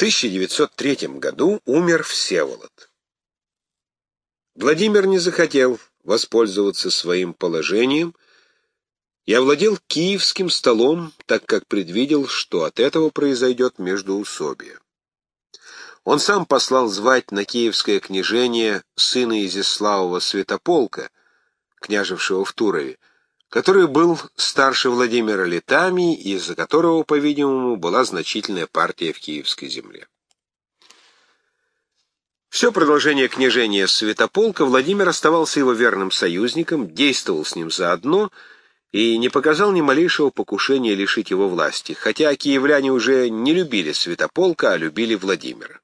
1903 году умер Всеволод. Владимир не захотел воспользоваться своим положением и овладел киевским столом, так как предвидел, что от этого произойдет междоусобие. Он сам послал звать на киевское княжение сына Изяславова Святополка, княжевшего в Турове, который был старше Владимира летами и из-за которого, по-видимому, была значительная партия в Киевской земле. Все продолжение княжения Святополка Владимир оставался его верным союзником, действовал с ним заодно и не показал ни малейшего покушения лишить его власти, хотя киевляне уже не любили Святополка, а любили Владимира.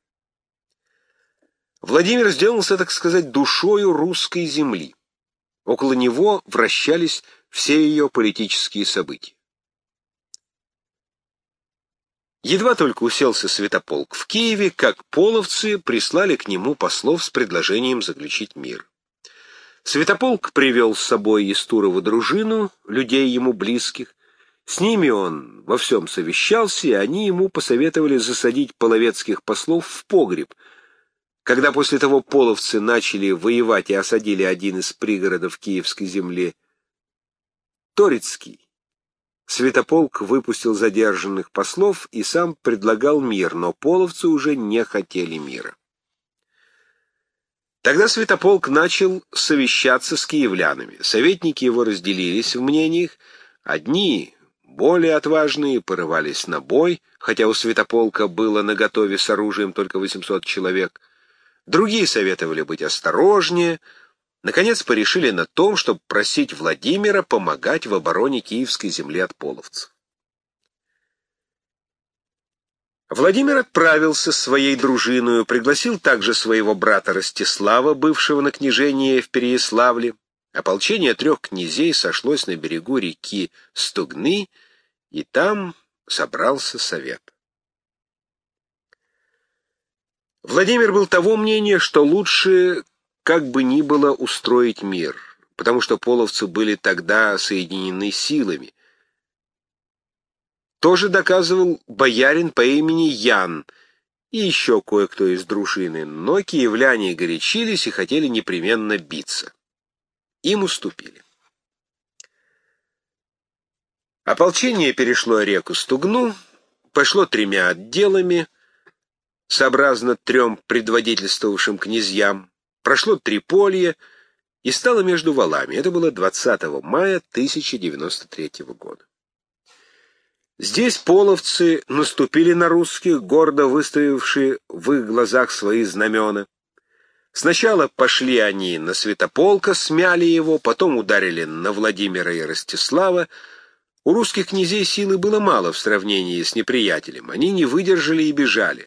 Владимир сделался, так сказать, душою русской земли. Около него вращались все ее политические события. Едва только уселся Святополк в Киеве, как половцы прислали к нему послов с предложением заключить мир. Святополк привел с собой из Турова дружину, людей ему близких. С ними он во всем совещался, и они ему посоветовали засадить половецких послов в погреб, когда после того половцы начали воевать и осадили один из пригородов Киевской земли, Торицкий. Святополк выпустил задержанных послов и сам предлагал мир, но половцы уже не хотели мира. Тогда Святополк начал совещаться с киевлянами. Советники его разделились в мнениях. Одни, более отважные, порывались на бой, хотя у Святополка было наготове с оружием только 800 человек. Другие советовали быть осторожнее — наконец порешили на том, чтобы просить Владимира помогать в обороне Киевской земли от половцев. Владимир отправился с своей дружиной, пригласил также своего брата Ростислава, бывшего на княжении в Переяславле. Ополчение трех князей сошлось на берегу реки Стугны, и там собрался совет. Владимир был того мнения, что лучше как бы ни было устроить мир, потому что половцы были тогда соединены силами. Тоже доказывал боярин по имени Ян и еще кое-кто из дружины, но киевляне горячились и хотели непременно биться. Им уступили. Ополчение перешло реку Стугну, пошло тремя отделами, сообразно трем предводительствовавшим князьям, прошло Триполье и стало между валами. Это было 20 мая 1093 года. Здесь половцы наступили на русских, гордо выставившие в их глазах свои знамена. Сначала пошли они на Святополка, смяли его, потом ударили на Владимира и Ростислава. У русских князей силы было мало в сравнении с неприятелем. Они не выдержали и бежали.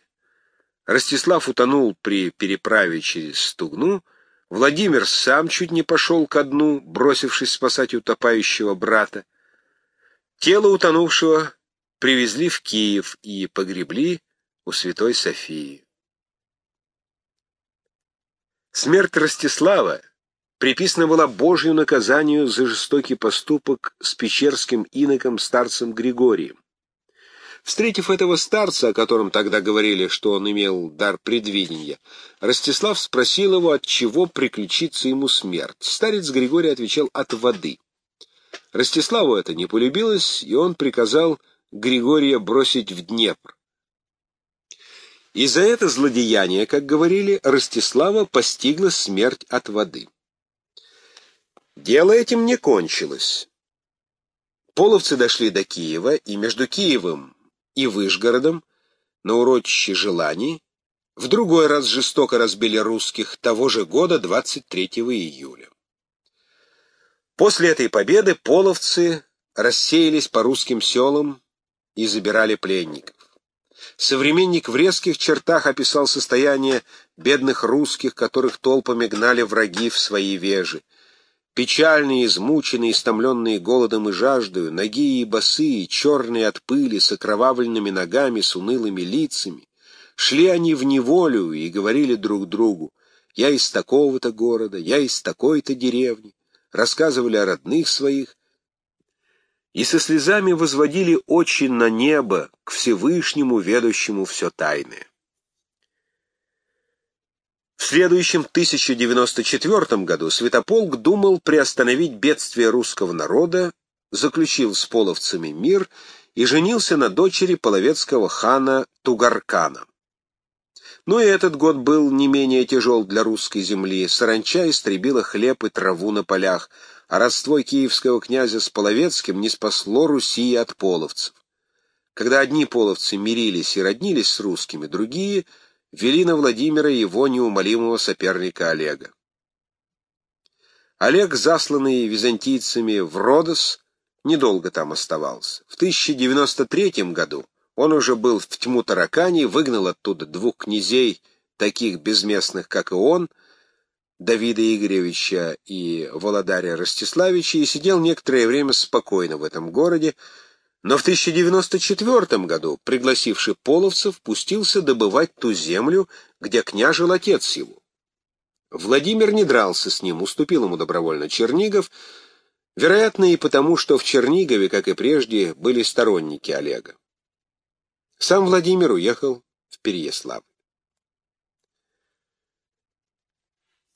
Ростислав утонул при переправе через Стугну, Владимир сам чуть не пошел ко дну, бросившись спасать утопающего брата. Тело утонувшего привезли в Киев и погребли у Святой Софии. Смерть Ростислава приписана была Божью наказанию за жестокий поступок с печерским иноком старцем Григорием. Встретив этого старца, о котором тогда говорили, что он имел дар предвидения, Ростислав спросил его, от чего приключится ему смерть. Старец Григорий отвечал «от воды». Ростиславу это не полюбилось, и он приказал Григория бросить в Днепр. И за это злодеяние, как говорили, Ростислава постигла смерть от воды. Дело этим не кончилось. Половцы дошли до Киева, и между Киевом и Выжгородом на урочище Желаний в другой раз жестоко разбили русских того же года 23 июля. После этой победы половцы рассеялись по русским селам и забирали пленников. Современник в резких чертах описал состояние бедных русских, которых толпами гнали враги в свои вежи. Печальные, измученные, истомленные голодом и жаждою, ноги и босые, черные от пыли, с окровавленными ногами, с унылыми лицами, шли они в неволю и говорили друг другу, «Я из такого-то города, я из такой-то деревни», рассказывали о родных своих, и со слезами возводили очи на небо, к Всевышнему, ведущему все тайное. Следующем 1094 году Святополк думал приостановить бедствие русского народа, заключил с половцами мир и женился на дочери половецкого хана Тугаркана. Но и этот год был не менее тяжел для русской земли. Саранча истребила хлеб и траву на полях, а родство киевского князя с Половецким не спасло Руси от половцев. Когда одни половцы мирились и роднились с русскими, другие вели на Владимира его неумолимого соперника Олега. Олег, засланный византийцами в Родос, недолго там оставался. В 1093 году он уже был в тьму таракани, выгнал оттуда двух князей, таких безместных, как и он, Давида Игоревича и Володаря Ростиславича, и сидел некоторое время спокойно в этом городе, но в 1094 году, пригласивший половцев, пустился добывать ту землю, где княжил отец его. Владимир не дрался с ним, уступил ему добровольно Чернигов, вероятно и потому, что в Чернигове, как и прежде, были сторонники Олега. Сам Владимир уехал в Переяславль.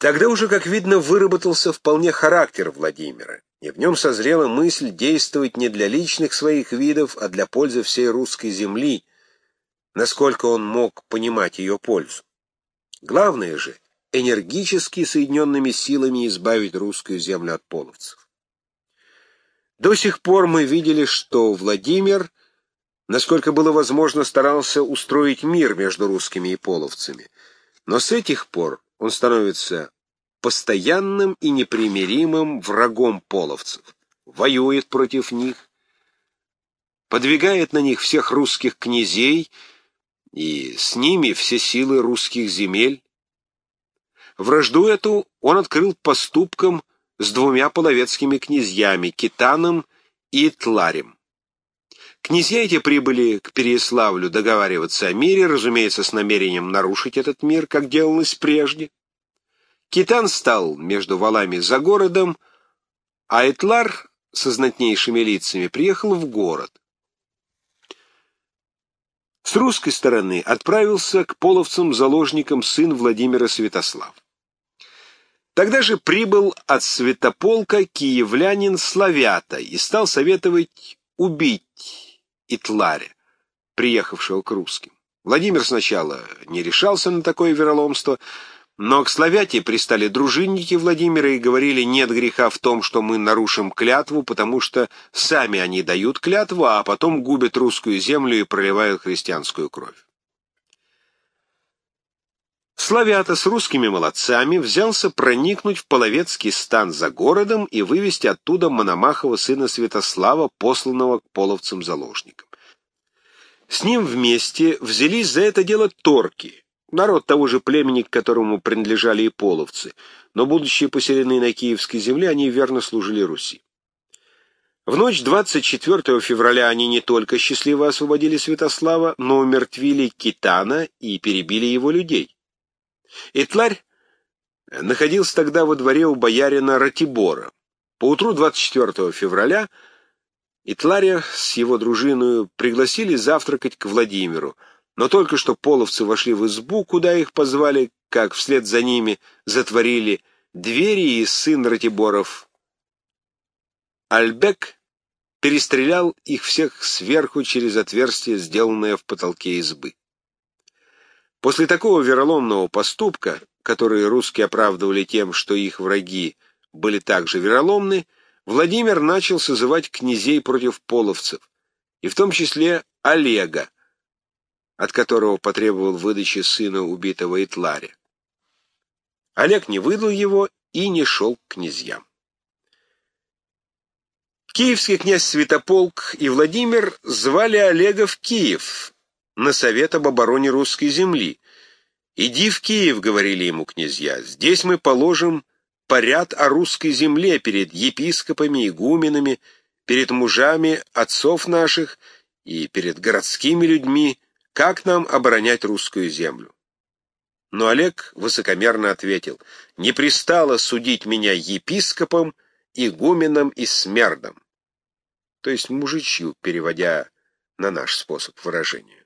Тогда уже, как видно, выработался вполне характер Владимира, и в нем созрела мысль действовать не для личных своих видов, а для пользы всей русской земли, насколько он мог понимать ее пользу. Главное же — энергически соединенными силами избавить русскую землю от половцев. До сих пор мы видели, что Владимир — насколько было возможно, старался устроить мир между русскими и половцами. Но с этих пор он становится постоянным и непримиримым врагом половцев, воюет против них, подвигает на них всех русских князей и с ними все силы русских земель. Вражду эту он открыл поступком с двумя половецкими князьями, Китаном и Тларем. Князья эти прибыли к Переяславлю договариваться о мире, разумеется, с намерением нарушить этот мир, как делалось прежде. Китан стал между валами за городом, а Этлар со знатнейшими лицами приехал в город. С русской стороны отправился к половцам-заложникам сын Владимира Святослав. Тогда же прибыл от святополка киевлянин Славята и стал советовать убить Итларе, приехавшего к русским. Владимир сначала не решался на такое вероломство, но к Славяте пристали дружинники Владимира и говорили, нет греха в том, что мы нарушим клятву, потому что сами они дают клятву, а потом губят русскую землю и проливают христианскую кровь. Славята с русскими молодцами взялся проникнуть в Половецкий стан за городом и вывести оттуда Мономахова сына Святослава, посланного к половцам-заложникам. С ним вместе взялись за это дело торки, народ того же племени, к которому принадлежали и половцы, но, будучи поселены на Киевской земле, они верно служили Руси. В ночь 24 февраля они не только счастливо освободили Святослава, но умертвили Китана и перебили его людей. Итларь находился тогда во дворе у боярина Ратибора. Поутру 24 февраля Итларя с его дружиной пригласили завтракать к Владимиру, но только что половцы вошли в избу, куда их позвали, как вслед за ними затворили двери, и сын Ратиборов Альбек перестрелял их всех сверху через отверстие, сделанное в потолке избы. После такого вероломного поступка, который русские оправдывали тем, что их враги были также вероломны, Владимир начал созывать князей против половцев, и в том числе Олега, от которого потребовал выдачи сына убитого Итларя. Олег не выдал его и не шел к князьям. Киевский князь Святополк и Владимир звали Олега в Киев, на совет об обороне русской земли. «Иди в Киев», — говорили ему князья, — «здесь мы положим поряд о русской земле перед епископами, игуменами, перед мужами отцов наших и перед городскими людьми, как нам оборонять русскую землю». Но Олег высокомерно ответил, «Не пристало судить меня епископом, игуменом и смердом», то есть мужичью, переводя на наш способ выражения.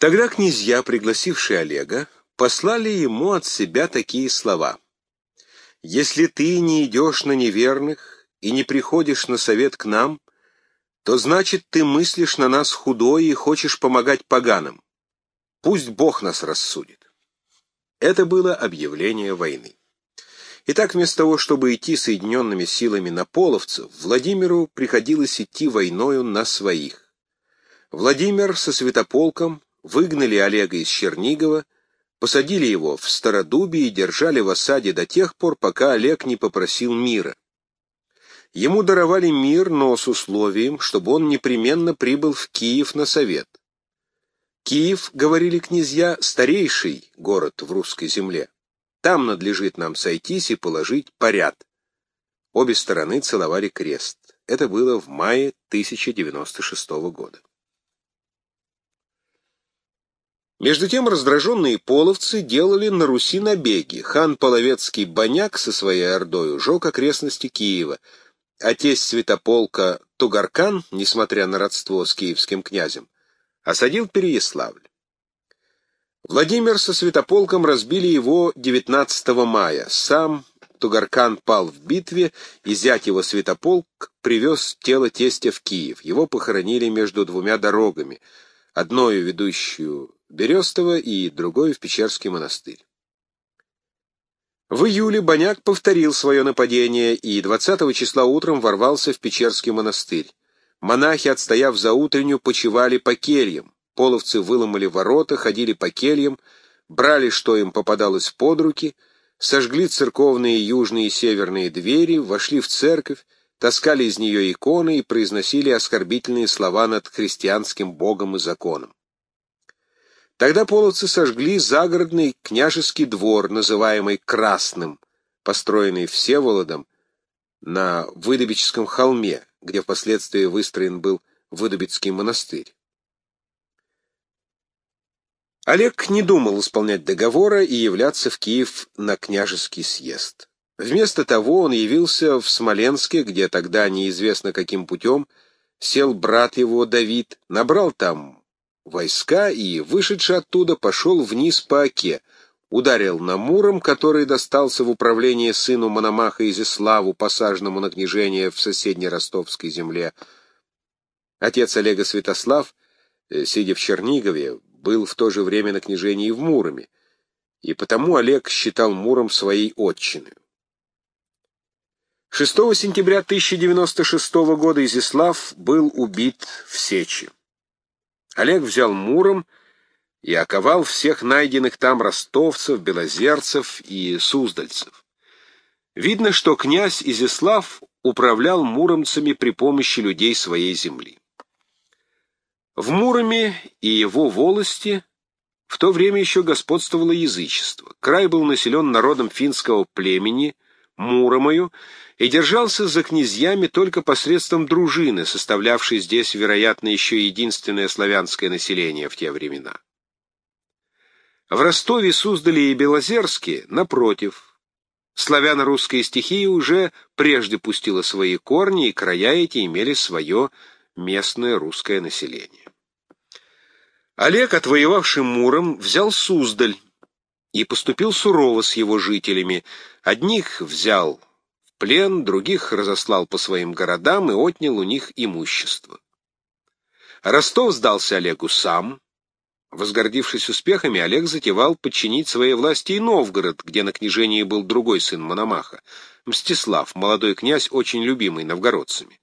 Тогда князья, пригласившие Олега, послали ему от себя такие слова. «Если ты не идешь на неверных и не приходишь на совет к нам, то значит ты мыслишь на нас худое и хочешь помогать поганым. Пусть Бог нас рассудит». Это было объявление войны. Итак, вместо того, чтобы идти соединенными силами на половцев, Владимиру приходилось идти войною на своих. Владимир со святополком выгнали Олега из Чернигова, посадили его в Стародубе и держали в осаде до тех пор, пока Олег не попросил мира. Ему даровали мир, но с условием, чтобы он непременно прибыл в Киев на совет. Киев, говорили князья, старейший город в русской земле. Там надлежит нам сойтись и положить поряд. Обе стороны целовали крест. Это было в мае 1096 года. Между тем раздраженные половцы делали на Руси набеги. Хан Половецкий Баняк со своей ордой жег окрестности Киева, а тесть святополка Тугаркан, несмотря на родство с киевским князем, осадил Переяславль. Владимир со святополком разбили его 19 мая. Сам Тугаркан пал в битве, и зять его святополк привез тело тестя в Киев. Его похоронили между двумя дорогами, одною ведущую Берестово и другой в Печерский монастырь. В июле Боняк повторил свое нападение и 20 числа утром ворвался в Печерский монастырь. Монахи, отстояв за утреннюю, почивали по кельям. Половцы выломали ворота, ходили по кельям, брали, что им попадалось под руки, сожгли церковные южные и северные двери, вошли в церковь, таскали из нее иконы и произносили оскорбительные слова над христианским богом и законом. Тогда половцы сожгли загородный княжеский двор, называемый Красным, построенный Всеволодом на Выдобическом холме, где впоследствии выстроен был Выдобицкий монастырь. Олег не думал исполнять договора и являться в Киев на княжеский съезд. Вместо того он явился в Смоленске, где тогда неизвестно каким путем сел брат его Давид, набрал там войска и, вышедший оттуда, пошел вниз по оке, ударил на Муром, который достался в управление сыну Мономаха Изяславу, посаженному на княжение в соседней ростовской земле. Отец Олега Святослав, э, сидя в Чернигове, был в то же время на княжении в Муроме, и потому Олег считал Муром своей отчиной. 6 сентября 1096 года Изяслав был убит в Сечи. Олег взял Муром и оковал всех найденных там ростовцев, белозерцев и суздальцев. Видно, что князь Изяслав управлял муромцами при помощи людей своей земли. В Муроме и его волости в то время еще господствовало язычество. Край был населен народом финского племени, Муромою, и держался за князьями только посредством дружины, составлявшей здесь, вероятно, еще единственное славянское население в те времена. В Ростове, Суздале и Белозерске, напротив, славяно-русская стихия уже прежде пустила свои корни, и края эти имели свое местное русское население. Олег, отвоевавший Муром, взял Суздаль и поступил сурово с его жителями. Одних взял плен, других разослал по своим городам и отнял у них имущество. Ростов сдался Олегу сам. Возгордившись успехами, Олег затевал подчинить своей власти и Новгород, где на княжении был другой сын Мономаха, Мстислав, молодой князь, очень любимый новгородцами.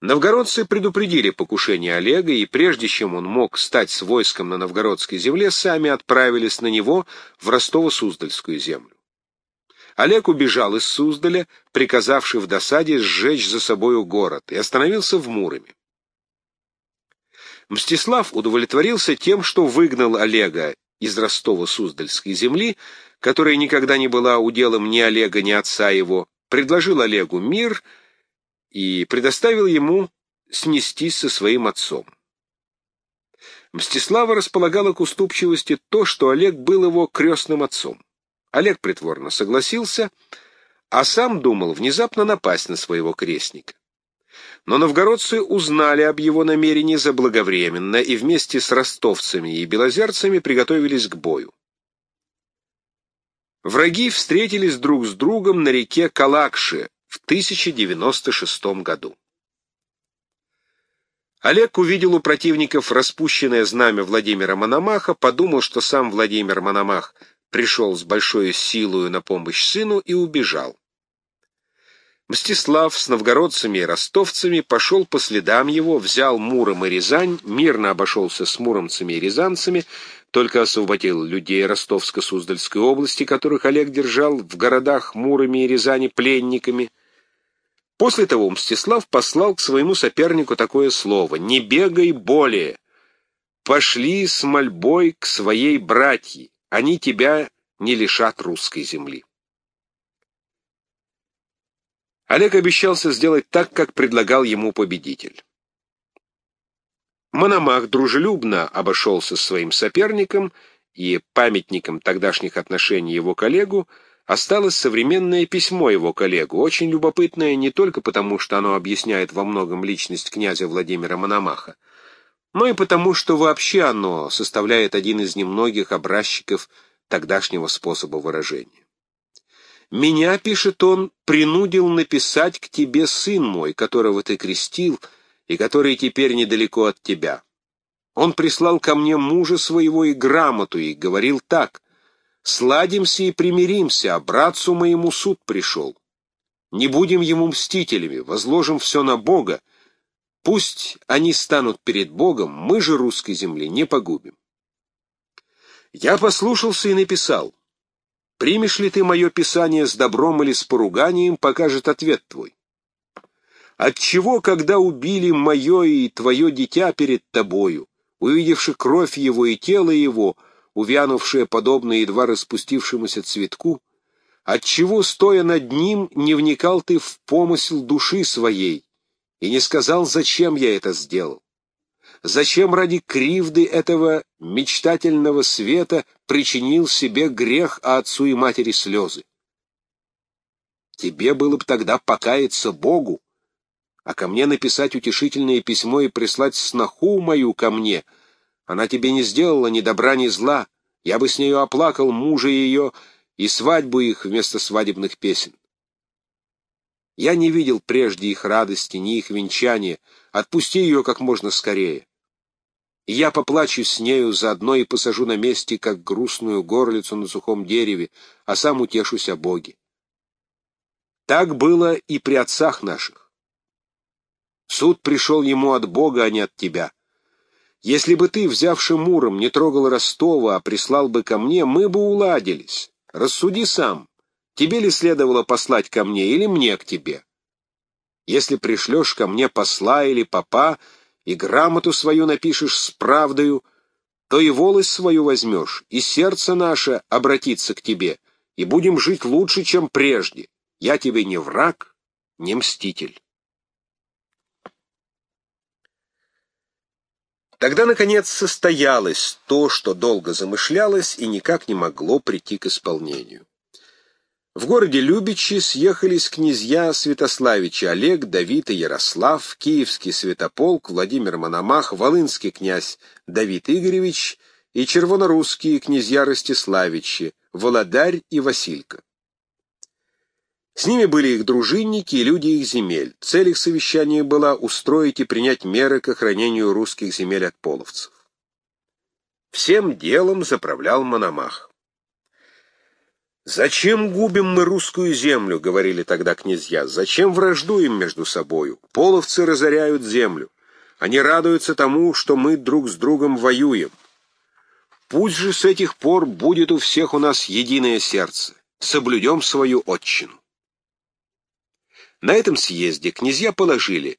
Новгородцы предупредили покушение Олега, и прежде чем он мог стать с войском на новгородской земле, сами отправились на него в Ростово-Суздальскую землю. Олег убежал из Суздаля, приказавший в досаде сжечь за собою город, и остановился в Муроме. Мстислав удовлетворился тем, что выгнал Олега из Ростова-Суздальской земли, которая никогда не была уделом ни Олега, ни отца его, предложил Олегу мир и предоставил ему снестись со своим отцом. Мстислава располагала к уступчивости то, что Олег был его крестным отцом. Олег притворно согласился, а сам думал внезапно напасть на своего крестника. Но новгородцы узнали об его намерении заблаговременно и вместе с ростовцами и белозерцами приготовились к бою. Враги встретились друг с другом на реке Калакши в 1096 году. Олег увидел у противников распущенное знамя Владимира Мономаха, подумал, что сам Владимир Мономах пришел с большой силою на помощь сыну и убежал. Мстислав с новгородцами и ростовцами пошел по следам его, взял Муром и Рязань, мирно обошелся с муромцами и рязанцами, только освободил людей Ростовско-Суздальской области, которых Олег держал в городах Муроме и Рязани пленниками. После того Мстислав послал к своему сопернику такое слово «Не бегай более! Пошли с мольбой к своей братьи, они тебя не лишат русской земли». Олег обещался сделать так, как предлагал ему победитель. Мономах дружелюбно обошелся с своим соперником, и памятником тогдашних отношений его коллегу осталось современное письмо его коллегу, очень любопытное не только потому, что оно объясняет во многом личность князя Владимира Мономаха, но и потому, что вообще оно составляет один из немногих образчиков тогдашнего способа выражения. «Меня, — пишет он, — принудил написать к тебе сын мой, которого ты крестил, и который теперь недалеко от тебя. Он прислал ко мне мужа своего и грамоту, и говорил так, «Сладимся и примиримся, а братцу моему суд пришел. Не будем ему мстителями, возложим все на Бога. Пусть они станут перед Богом, мы же русской земли не погубим». Я послушался и написал, Примешь ли ты мое писание с добром или с поруганием, покажет ответ твой. Отчего, когда убили мое и твое дитя перед тобою, увидевши кровь его и тело его, увянувшее подобно едва распустившемуся цветку, отчего, стоя над ним, не вникал ты в помысел души своей и не сказал, зачем я это сделал? Зачем ради кривды этого мечтательного света причинил себе грех, отцу и матери слезы? Тебе было бы тогда покаяться Богу, а ко мне написать утешительное письмо и прислать сноху мою ко мне. Она тебе не сделала ни добра, ни зла. Я бы с нею оплакал мужа ее и свадьбу их вместо свадебных песен. Я не видел прежде их радости, ни их венчания. Отпусти ее как можно скорее я поплачу с нею заодно и посажу на месте, как грустную горлицу на сухом дереве, а сам утешусь о Боге. Так было и при отцах наших. Суд пришел ему от Бога, а не от тебя. Если бы ты, взявши Муром, не трогал Ростова, а прислал бы ко мне, мы бы уладились. Рассуди сам, тебе ли следовало послать ко мне или мне к тебе? Если пришлешь ко мне посла или попа, и грамоту свою напишешь с правдою, то и волость свою возьмешь, и сердце наше обратится к тебе, и будем жить лучше, чем прежде. Я тебе не враг, не мститель. Тогда, наконец, состоялось то, что долго замышлялось и никак не могло прийти к исполнению. В городе Любичи съехались князья Святославичи Олег, Давид и Ярослав, Киевский святополк, Владимир Мономах, Волынский князь Давид Игоревич и червонорусские князья Ростиславичи, Володарь и Василька. С ними были их дружинники и люди их земель. Цель их совещания была устроить и принять меры к охранению русских земель от половцев. Всем делом заправлял Мономах. «Зачем губим мы русскую землю?» — говорили тогда князья. «Зачем враждуем между собою? Половцы разоряют землю. Они радуются тому, что мы друг с другом воюем. Пусть же с этих пор будет у всех у нас единое сердце. Соблюдем свою отчину». На этом съезде князья положили,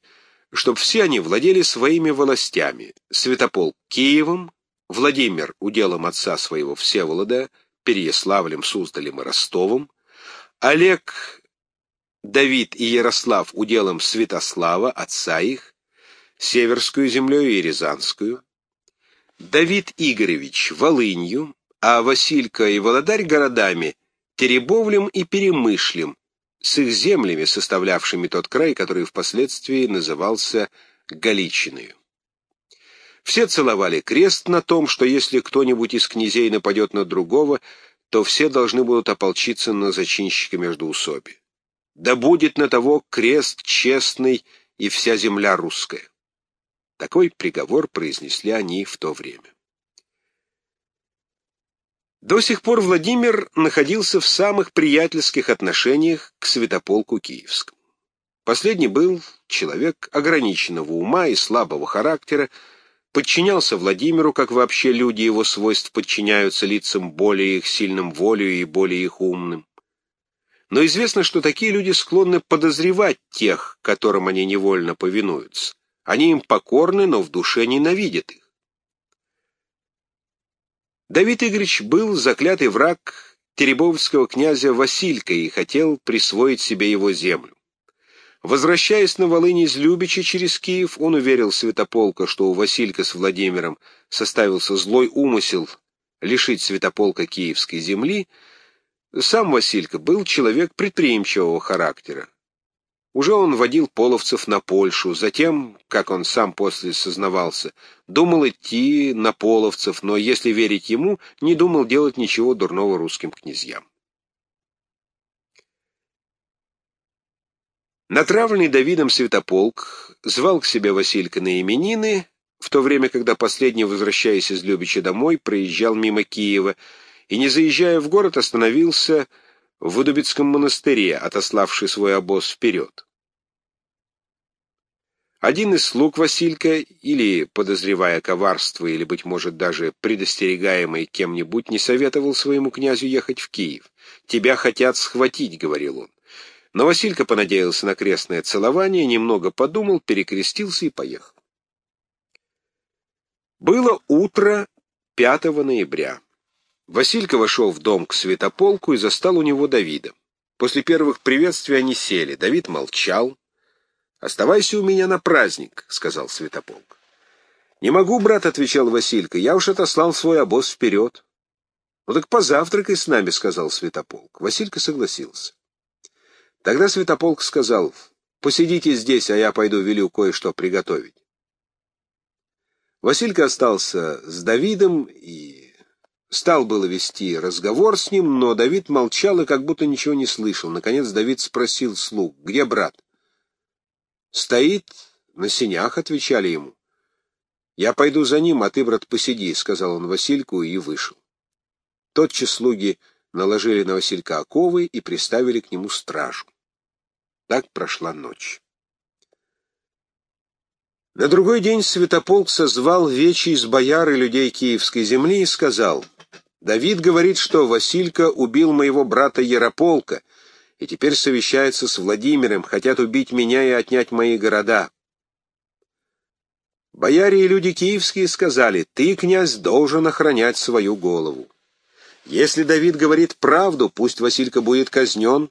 чтоб все они владели своими властями. Святополк Киевом, Владимир уделом отца своего Всеволода, Переяславлем, Суздалем и Ростовом, Олег, Давид и Ярослав уделом Святослава, отца их, Северскую землею и Рязанскую, Давид Игоревич Волынью, а Василька и Володарь городами Теребовлем и Перемышлем, с их землями, составлявшими тот край, который впоследствии назывался Галичиною. Все целовали крест на том, что если кто-нибудь из князей нападет на другого, то все должны будут ополчиться на зачинщика между усоби. Да будет на того крест честный и вся земля русская. Такой приговор произнесли они в то время. До сих пор Владимир находился в самых приятельских отношениях к Святополку Киевскому. Последний был человек ограниченного ума и слабого характера, подчинялся Владимиру, как вообще люди его свойств подчиняются лицам более их сильным волею и более их умным. Но известно, что такие люди склонны подозревать тех, которым они невольно повинуются. Они им покорны, но в душе ненавидят их. Давид Игоревич был заклятый враг Теребовского князя Василька и хотел присвоить себе его землю. Возвращаясь на Волынь из Любича через Киев, он уверил Святополка, что у Василька с Владимиром составился злой умысел лишить Святополка киевской земли. Сам Василька был человек предприимчивого характера. Уже он водил половцев на Польшу, затем, как он сам после сознавался, думал идти на половцев, но, если верить ему, не думал делать ничего дурного русским князьям. Натравленный Давидом Святополк звал к себе Василька на именины, в то время, когда последний, возвращаясь из Любича домой, проезжал мимо Киева и, не заезжая в город, остановился в Удубицком монастыре, отославший свой обоз вперед. Один из слуг Василька, или, подозревая коварство, или, быть может, даже предостерегаемый кем-нибудь, не советовал своему князю ехать в Киев. «Тебя хотят схватить», — говорил он. Но Василька понадеялся на крестное целование, немного подумал, перекрестился и поехал. Было утро 5 ноября. Василька вошел в дом к Святополку и застал у него Давида. После первых приветствий они сели. Давид молчал. «Оставайся у меня на праздник», — сказал Святополк. «Не могу, брат», — отвечал Василька, — «я уж отослал свой обоз вперед». «Ну так позавтракай с нами», — сказал Святополк. Василька согласился. Тогда Святополк сказал, «Посидите здесь, а я пойду велю кое-что приготовить». Василька остался с Давидом и стал было вести разговор с ним, но Давид молчал и как будто ничего не слышал. Наконец Давид спросил слуг, «Где брат?» «Стоит на сенях», — отвечали ему. «Я пойду за ним, а ты, брат, посиди», — сказал он Васильку и вышел. Тотчас слуги наложили на Василька оковы и приставили к нему стражу. Так прошла ночь. На другой день Святополк созвал вечи из бояр и людей Киевской земли и сказал, «Давид говорит, что Василька убил моего брата Ярополка, и теперь совещается с Владимиром, хотят убить меня и отнять мои города». Бояре и люди киевские сказали, «Ты, князь, должен охранять свою голову». Если Давид говорит правду, пусть Василька будет казнен,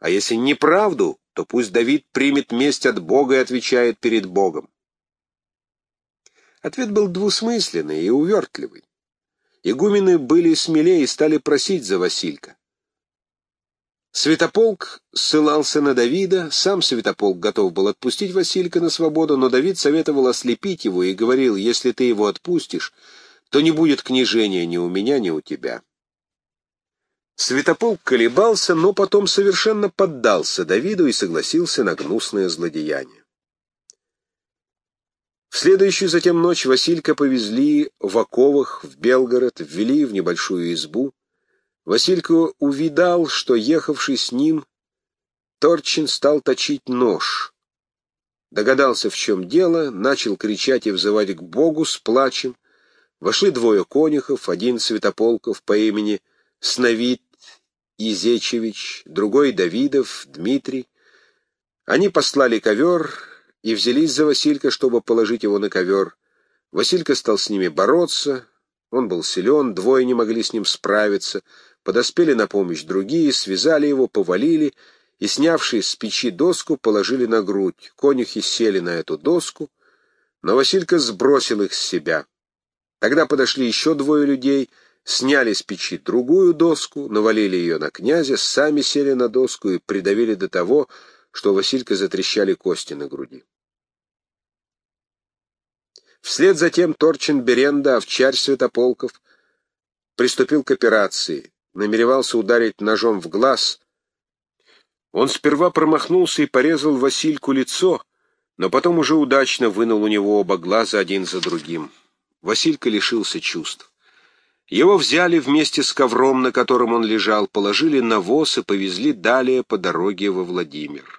а если неправду, то пусть Давид примет месть от Бога и отвечает перед Богом. Ответ был двусмысленный и увертливый. Игумены были смелее и стали просить за Василька. Святополк ссылался на Давида, сам Святополк готов был отпустить Василька на свободу, но Давид советовал ослепить его и говорил, если ты его отпустишь, то не будет княжения ни у меня, ни у тебя. Святополк колебался, но потом совершенно поддался Давиду и согласился на гнусное злодеяние. Следующую затем ночь Василька повезли в оковах в Белгород, ввели в небольшую избу. Василька увидал, что, ехавший с ним, Торчин стал точить нож. Догадался, в чем дело, начал кричать и взывать к Богу с плачем. Вошли двое конюхов, один Святополков по имени Сновид Изечевич, другой Давидов, Дмитрий. Они послали ковер и взялись за Василька, чтобы положить его на ковер. Василька стал с ними бороться, он был силен, двое не могли с ним справиться, подоспели на помощь другие, связали его, повалили и, снявшие с печи доску, положили на грудь. Конюхи сели на эту доску, но Василька сбросил их с себя. Тогда подошли еще двое людей — сняли с печи другую доску, навалили ее на князя, сами сели на доску и придавили до того, что Василька затрещали кости на груди. Вслед за тем Торчин Беренда, овчарь Святополков, приступил к операции. намеревался ударить ножом в глаз. Он сперва промахнулся и порезал Васильку лицо, но потом уже удачно вынул у него оба глаза один за другим. Василька лишился чувств. Его взяли вместе с ковром, на котором он лежал, положили на воз и повезли далее по дороге во Владимир.